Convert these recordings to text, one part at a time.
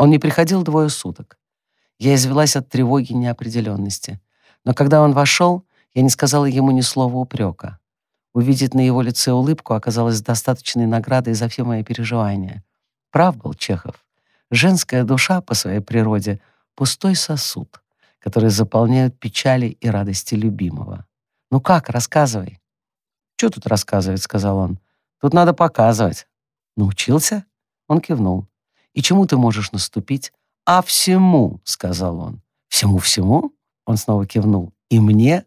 Он не приходил двое суток. Я извелась от тревоги и неопределенности. Но когда он вошел, я не сказала ему ни слова упрека. Увидеть на его лице улыбку оказалось достаточной наградой за все мои переживания. Прав был Чехов. Женская душа по своей природе — пустой сосуд, который заполняют печали и радости любимого. «Ну как, рассказывай». «Что тут рассказывать?» — сказал он. «Тут надо показывать». «Научился?» Он кивнул. «И чему ты можешь наступить?» «А всему», — сказал он. «Всему-всему?» Он снова кивнул. «И мне?»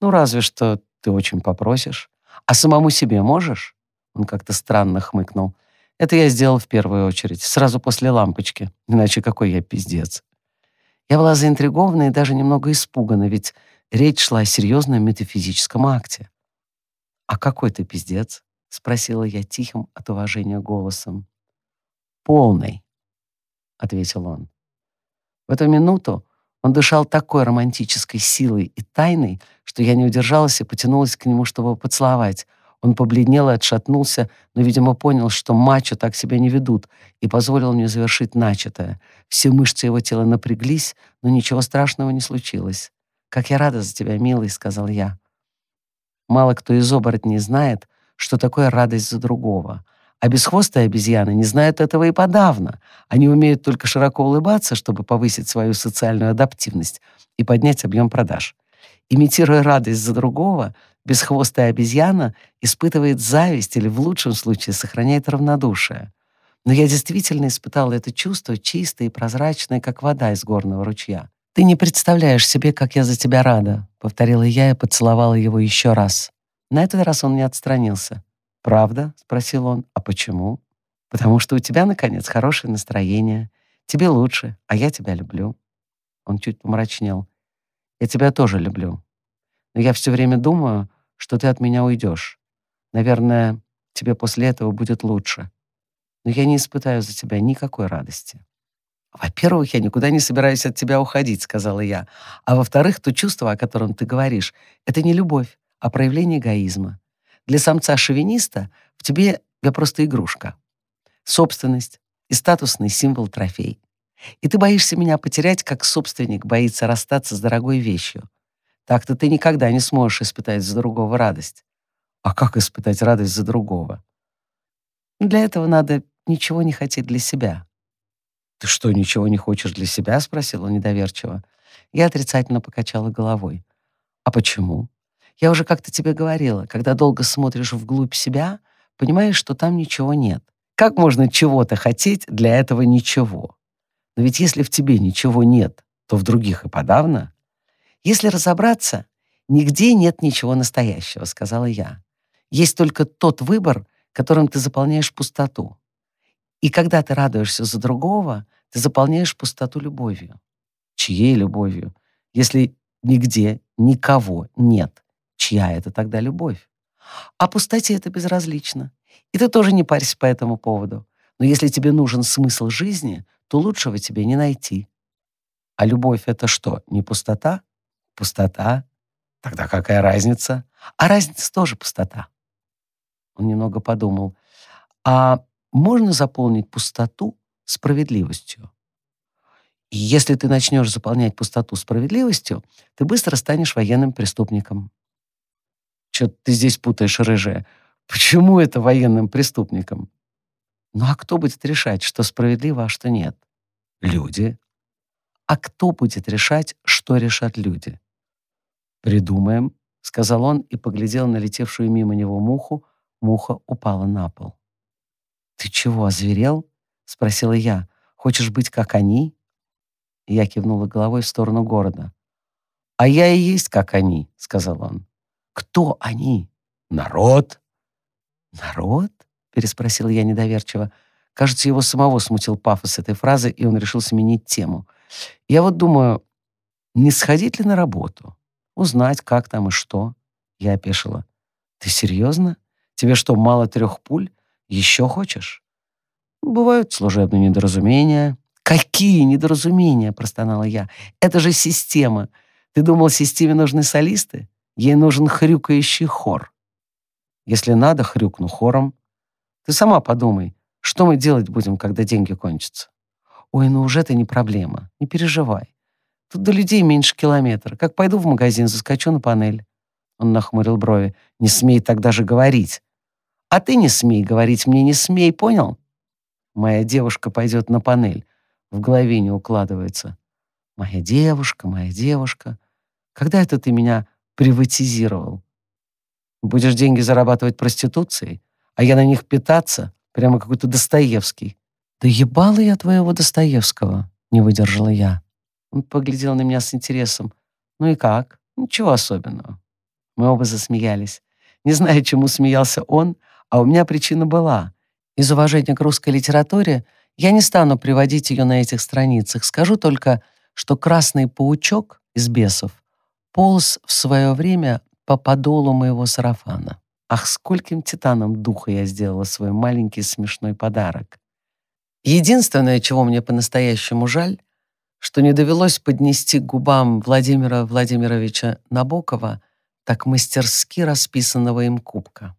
«Ну, разве что ты очень попросишь. А самому себе можешь?» Он как-то странно хмыкнул. «Это я сделал в первую очередь, сразу после лампочки. Иначе какой я пиздец». Я была заинтригована и даже немного испугана, ведь речь шла о серьезном метафизическом акте. «А какой ты пиздец?» — спросила я тихим от уважения голосом. «Полный», — ответил он. В эту минуту он дышал такой романтической силой и тайной, что я не удержалась и потянулась к нему, чтобы поцеловать. Он побледнел и отшатнулся, но, видимо, понял, что мачо так себя не ведут, и позволил мне завершить начатое. Все мышцы его тела напряглись, но ничего страшного не случилось. «Как я рада за тебя, милый», — сказал я. Мало кто из оборотней знает, что такое радость за другого. А бесхвостые обезьяны не знают этого и подавно. Они умеют только широко улыбаться, чтобы повысить свою социальную адаптивность и поднять объем продаж. Имитируя радость за другого, бесхвостая обезьяна испытывает зависть или, в лучшем случае, сохраняет равнодушие. Но я действительно испытала это чувство чистое и прозрачное, как вода из горного ручья. «Ты не представляешь себе, как я за тебя рада», — повторила я и поцеловала его еще раз. На этот раз он не отстранился. «Правда?» — спросил он. «А почему?» «Потому что у тебя, наконец, хорошее настроение. Тебе лучше, а я тебя люблю». Он чуть помрачнел. «Я тебя тоже люблю. Но я все время думаю, что ты от меня уйдешь. Наверное, тебе после этого будет лучше. Но я не испытаю за тебя никакой радости». «Во-первых, я никуда не собираюсь от тебя уходить», — сказала я. «А во-вторых, то чувство, о котором ты говоришь, это не любовь, а проявление эгоизма. Для самца-шовиниста в тебе я просто игрушка. Собственность и статусный символ трофей. И ты боишься меня потерять, как собственник боится расстаться с дорогой вещью. Так-то ты никогда не сможешь испытать за другого радость. А как испытать радость за другого? Для этого надо ничего не хотеть для себя. «Ты что, ничего не хочешь для себя?» — спросил он недоверчиво. Я отрицательно покачала головой. «А почему?» «Я уже как-то тебе говорила, когда долго смотришь вглубь себя, понимаешь, что там ничего нет. Как можно чего-то хотеть для этого ничего? Но ведь если в тебе ничего нет, то в других и подавно. Если разобраться, нигде нет ничего настоящего», — сказала я. «Есть только тот выбор, которым ты заполняешь пустоту. И когда ты радуешься за другого, ты заполняешь пустоту любовью. Чьей любовью? Если нигде никого нет, чья это тогда любовь? А пустоте это безразлично. И ты тоже не парься по этому поводу. Но если тебе нужен смысл жизни, то лучшего тебе не найти. А любовь — это что, не пустота? Пустота. Тогда какая разница? А разница тоже пустота. Он немного подумал. А можно заполнить пустоту справедливостью. И если ты начнешь заполнять пустоту справедливостью, ты быстро станешь военным преступником. Что ты здесь путаешь, рыжая? Почему это военным преступником? Ну а кто будет решать, что справедливо, а что нет? Люди. А кто будет решать, что решат люди? Придумаем, сказал он и поглядел на летевшую мимо него муху. Муха упала на пол. «Ты чего, озверел?» — спросила я. «Хочешь быть, как они?» Я кивнула головой в сторону города. «А я и есть, как они», — сказал он. «Кто они?» «Народ». «Народ?» — переспросила я недоверчиво. Кажется, его самого смутил пафос этой фразы, и он решил сменить тему. Я вот думаю, не сходить ли на работу? Узнать, как там и что? Я опешила. «Ты серьезно? Тебе что, мало трех пуль? Еще хочешь? Бывают служебные недоразумения. Какие недоразумения, простонала я. Это же система. Ты думал, системе нужны солисты? Ей нужен хрюкающий хор. Если надо, хрюкну хором. Ты сама подумай, что мы делать будем, когда деньги кончатся? Ой, ну уже это не проблема, не переживай. Тут до людей меньше километра. Как пойду в магазин, заскочу на панель. Он нахмурил брови. Не смей так даже говорить. А ты не смей говорить мне, не смей, понял? Моя девушка пойдет на панель. В голове не укладывается. Моя девушка, моя девушка. Когда это ты меня приватизировал? Будешь деньги зарабатывать проституцией, а я на них питаться? Прямо какой-то Достоевский. Да ебала я твоего Достоевского, не выдержала я. Он поглядел на меня с интересом. Ну и как? Ничего особенного. Мы оба засмеялись. Не знаю, чему смеялся он, а у меня причина была. Из уважения к русской литературе я не стану приводить ее на этих страницах. Скажу только, что красный паучок из бесов полз в свое время по подолу моего сарафана. Ах, скольким титанам духа я сделала свой маленький смешной подарок. Единственное, чего мне по-настоящему жаль, что не довелось поднести к губам Владимира Владимировича Набокова так мастерски расписанного им кубка.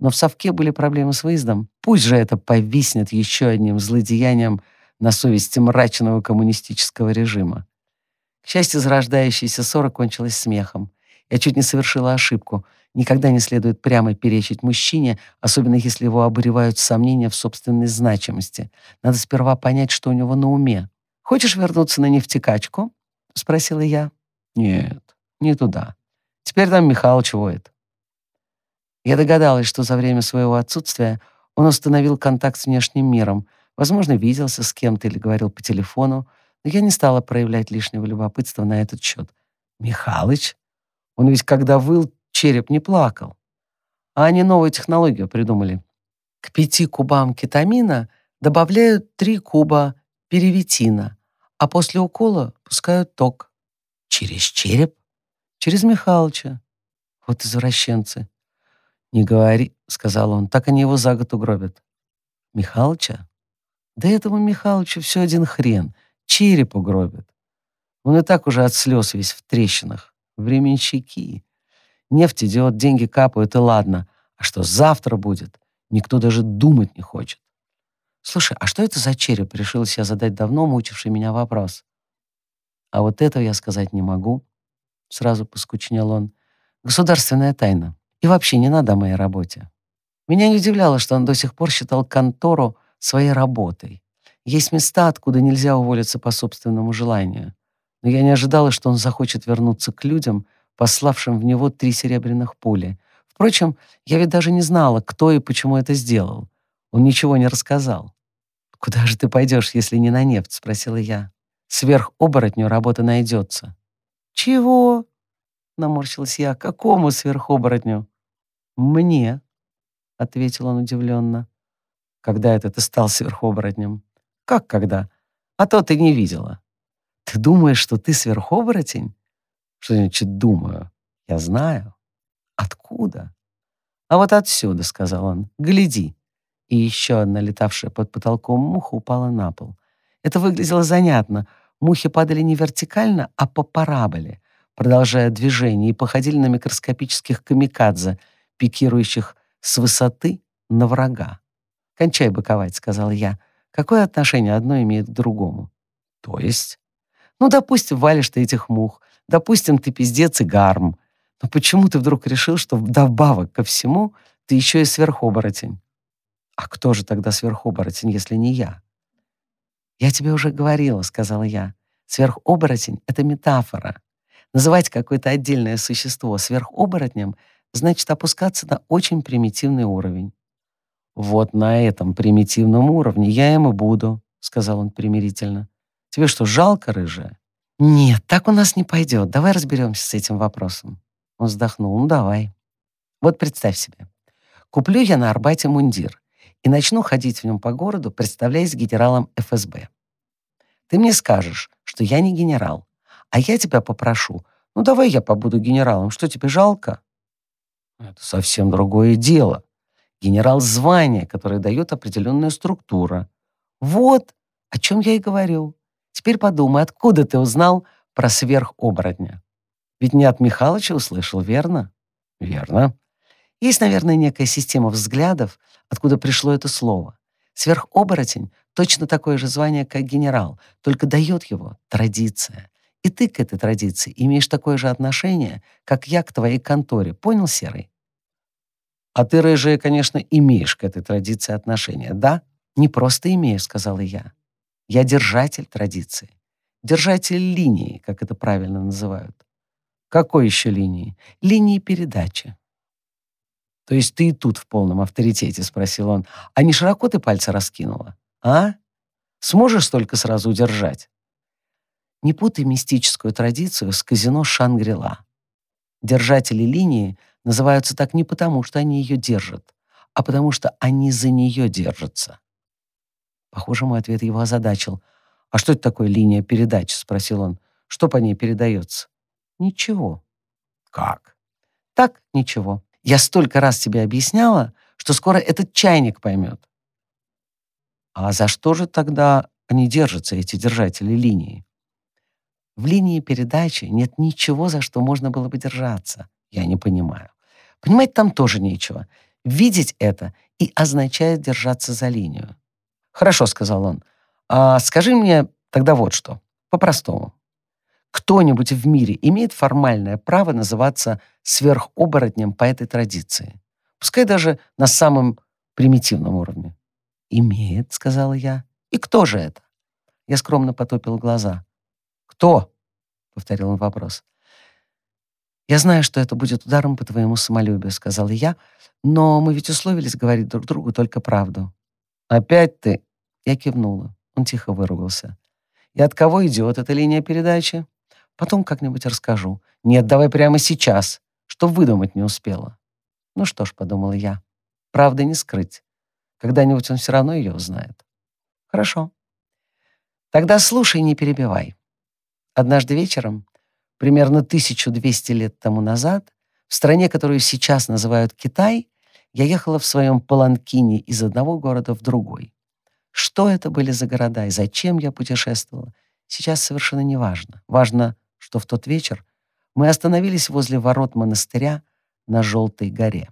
Но в совке были проблемы с выездом. Пусть же это повиснет еще одним злодеянием на совести мрачного коммунистического режима. К счастью, зарождающаяся ссора кончилась смехом. Я чуть не совершила ошибку. Никогда не следует прямо перечить мужчине, особенно если его обуревают сомнения в собственной значимости. Надо сперва понять, что у него на уме. «Хочешь вернуться на нефтекачку?» — спросила я. «Нет, не туда. Теперь там Михалыч воет». Я догадалась, что за время своего отсутствия он установил контакт с внешним миром, возможно, виделся с кем-то или говорил по телефону, но я не стала проявлять лишнего любопытства на этот счет. «Михалыч? Он ведь когда выл, череп не плакал. А они новую технологию придумали. К пяти кубам кетамина добавляют три куба перевитина, а после укола пускают ток. Через череп? Через Михалыча. Вот извращенцы. «Не говори», — сказал он, — «так они его за год угробят». «Михалыча?» «Да этому Михалычу все один хрен. Череп угробят. Он и так уже от слез весь в трещинах. Временщики. Нефть идет, деньги капают, и ладно. А что завтра будет, никто даже думать не хочет. «Слушай, а что это за череп?» — решилась я задать давно мучивший меня вопрос. «А вот этого я сказать не могу», — сразу поскучнел он. «Государственная тайна. И вообще не надо о моей работе». Меня не удивляло, что он до сих пор считал контору своей работой. Есть места, откуда нельзя уволиться по собственному желанию. Но я не ожидала, что он захочет вернуться к людям, пославшим в него три серебряных пули. Впрочем, я ведь даже не знала, кто и почему это сделал. Он ничего не рассказал. «Куда же ты пойдешь, если не на нефть?» — спросила я. «Сверх оборотню работа найдется». «Чего?» — наморщилась я. «Какому сверхоборотню?» «Мне», — ответил он удивленно. «Когда это ты стал сверхоборотнем?» «Как когда? А то ты не видела». «Ты думаешь, что ты сверхоборотень?» «Что значит «думаю»?» «Я знаю». «Откуда?» «А вот отсюда», — сказал он. «Гляди» и еще одна, летавшая под потолком муха, упала на пол. Это выглядело занятно. Мухи падали не вертикально, а по параболе, продолжая движение, и походили на микроскопических камикадзе, пикирующих с высоты на врага. «Кончай быковать», — сказал я. «Какое отношение одно имеет к другому?» «То есть?» «Ну, допустим, валишь ты этих мух. Допустим, ты пиздец и гарм. Но почему ты вдруг решил, что вдобавок ко всему ты еще и сверхоборотень?» «А кто же тогда сверхоборотень, если не я?» «Я тебе уже говорила», — сказала я. «Сверхоборотень — это метафора. Называть какое-то отдельное существо сверхоборотнем значит опускаться на очень примитивный уровень». «Вот на этом примитивном уровне я им и буду», — сказал он примирительно. «Тебе что, жалко, рыжая?» «Нет, так у нас не пойдет. Давай разберемся с этим вопросом». Он вздохнул. «Ну, давай. Вот представь себе. Куплю я на Арбате мундир и начну ходить в нем по городу, представляясь генералом ФСБ. Ты мне скажешь, что я не генерал, а я тебя попрошу, ну давай я побуду генералом, что тебе жалко? Это совсем другое дело. Генерал — звание, которое дает определенная структура. Вот о чем я и говорю. Теперь подумай, откуда ты узнал про сверхоборотня? Ведь не от Михалыча услышал, верно? Верно. Есть, наверное, некая система взглядов, откуда пришло это слово. Сверхоборотень — точно такое же звание, как генерал, только дает его традиция. И ты к этой традиции имеешь такое же отношение, как я к твоей конторе. Понял, Серый? А ты, рыжая, конечно, имеешь к этой традиции отношение, да? Не просто имею, сказала я. Я держатель традиции. Держатель линии, как это правильно называют. Какой еще линии? Линии передачи. То есть ты и тут в полном авторитете, спросил он. А не широко ты пальцы раскинула? А? Сможешь столько сразу удержать? Не путай мистическую традицию с казино Шангрила. Держатели линии называются так не потому, что они ее держат, а потому что они за нее держатся. Похоже, мой ответ его озадачил. «А что это такое линия передачи?» — спросил он. «Что по ней передается?» «Ничего». «Как?» «Так, ничего. Я столько раз тебе объясняла, что скоро этот чайник поймет». «А за что же тогда они держатся, эти держатели линии?» В линии передачи нет ничего, за что можно было бы держаться. Я не понимаю. Понимать там тоже нечего. Видеть это и означает держаться за линию. «Хорошо», — сказал он. «А скажи мне тогда вот что, по-простому. Кто-нибудь в мире имеет формальное право называться сверхоборотнем по этой традиции? Пускай даже на самом примитивном уровне». «Имеет», — сказала я. «И кто же это?» Я скромно потопил глаза. «Кто?» — повторил он вопрос. «Я знаю, что это будет ударом по твоему самолюбию», — сказала я, «но мы ведь условились говорить друг другу только правду». «Опять ты?» Я кивнула. Он тихо выругался. «И от кого идет эта линия передачи?» «Потом как-нибудь расскажу». «Нет, давай прямо сейчас, что выдумать не успела». «Ну что ж», — подумала я, — «правда не скрыть. Когда-нибудь он все равно ее узнает». «Хорошо. Тогда слушай, не перебивай. Однажды вечером, примерно 1200 лет тому назад, в стране, которую сейчас называют Китай, я ехала в своем паланкине из одного города в другой. Что это были за города и зачем я путешествовала, сейчас совершенно не важно. Важно, что в тот вечер мы остановились возле ворот монастыря на Желтой горе.